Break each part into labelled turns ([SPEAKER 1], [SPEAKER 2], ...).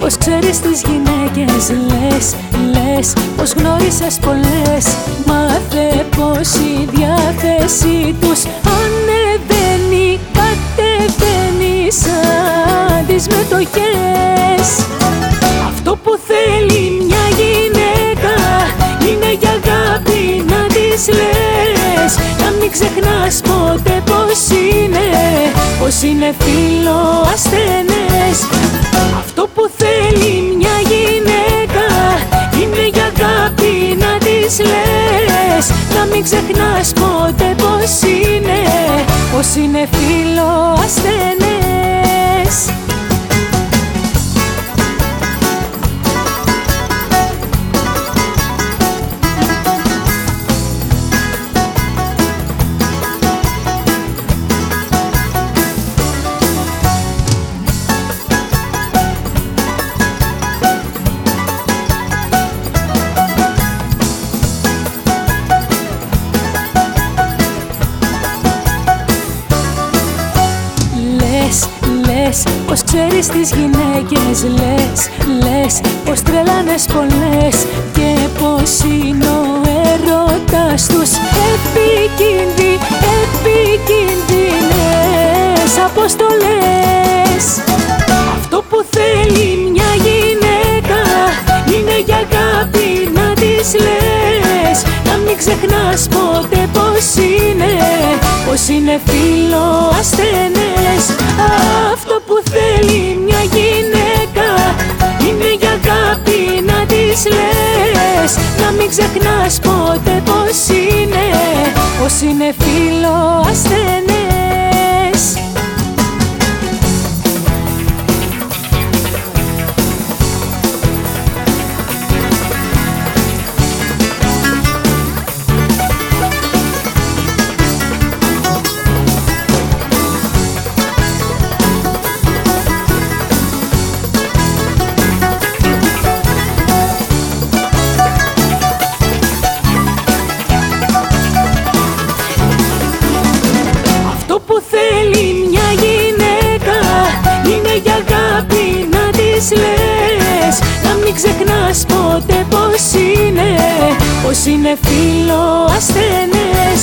[SPEAKER 1] Πως ξέρεις τις γυναίκες λες, λες Πως γνώρισες πολλές. Μάθε πως η διάθεσή τους Ανεβαίνει, κατεβαίνει σαν τις μετοχές. Αυτό που θέλει μια γυναίκα Είναι για αγάπη να της λες. Να μην ξεχνάς ποτέ πως είναι Πως είναι φίλος ασθενές μην ξεχνάς ποτέ πως είναι Πως είναι φίλο Πως ξέρεις τις γυναίκες Λες, λες Πως τρελάνες πολλές Και πως είναι ο έρωτας τους. Επικίνδυ, επικίνδυνες Αποστολές. Αυτό που θέλει μια γυναίκα Είναι για αγάπη να της λες. Να μην ξεχνάς ποτέ πως είναι Πως είναι φίλο ασθενές λες Να μην ξεχνάς ποτέ πως είναι. Πως είναι φίλο ασθενές ξεχνάς ποτέ πως είναι Πως είναι φίλο ασθενές.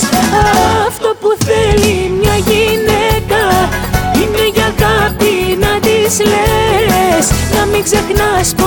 [SPEAKER 1] Αυτό που θέλει μια γυναίκα Είναι για αγάπη να της λες. Να μην ξεχνάς ποτέ πως